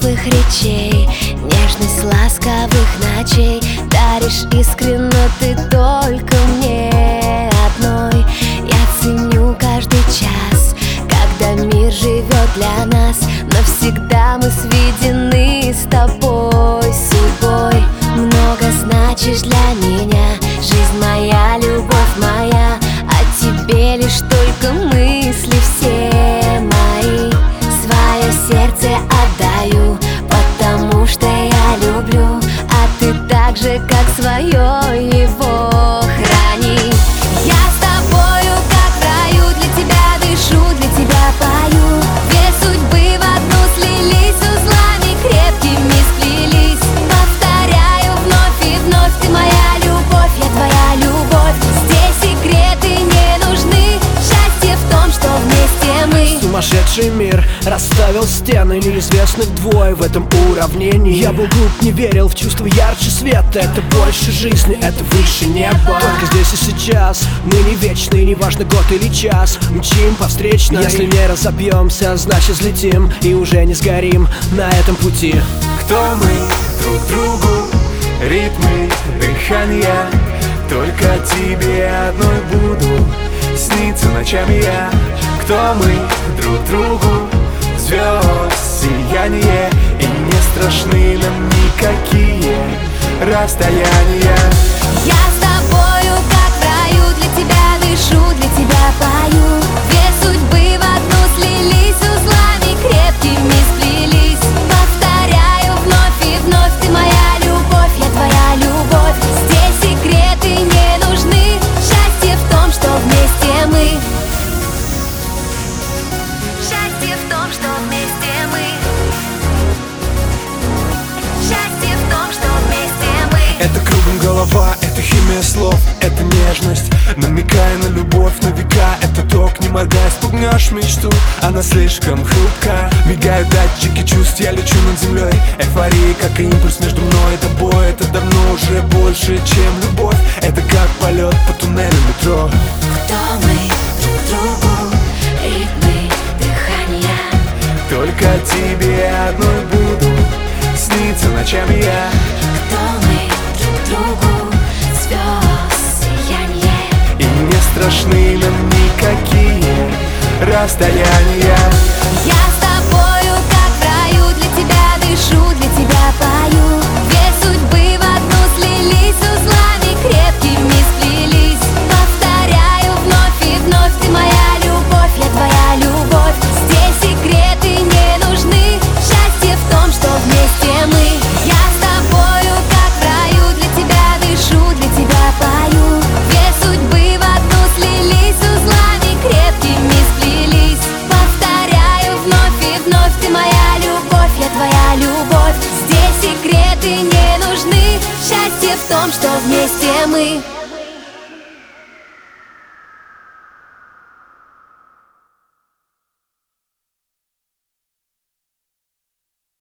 теплых речей Нежность ласковых ночей. Даришь искренно ты только мне одной. Я ценю каждый час Когда мир живет для нас. Навсегда мы сведены с тобой судьбой. Много значишь для меня Сумасшедший мир расставил стены Неизвестных двое в этом уравнении. Я был глуп, не верил в чувство ярче света. Это больше жизни, это выше неба. Только здесь и сейчас мы не вечны Неважно год или час, мчим по встречной. Если не разобьемся, значит взлетим И уже не сгорим на этом пути. Кто мы? Друг другу, ритмы дыхания Только тебе одной буду сниться ночами я. Кто мы друг другу, звезд сияние И не страшны нам никакие расстояния. Я с тобою, как в раю Для тебя дышу, для тебя пою это химия слов, это нежность. Намекая на любовь на века Это ток, не моргая, спугнешь мечту. Она слишком хрупка. Мигают датчики чувств, я лечу над землей. Эйфория, как импульс между мной и тобой Это давно уже больше, чем любовь. Это как полет по туннелю метро. Кто мы друг другу, ритмы дыхания. Только тебе одной буду Сниться ночами я. Кто мы друг другу, звезд И не страшны нам никакие расстояния в том, что вместе мы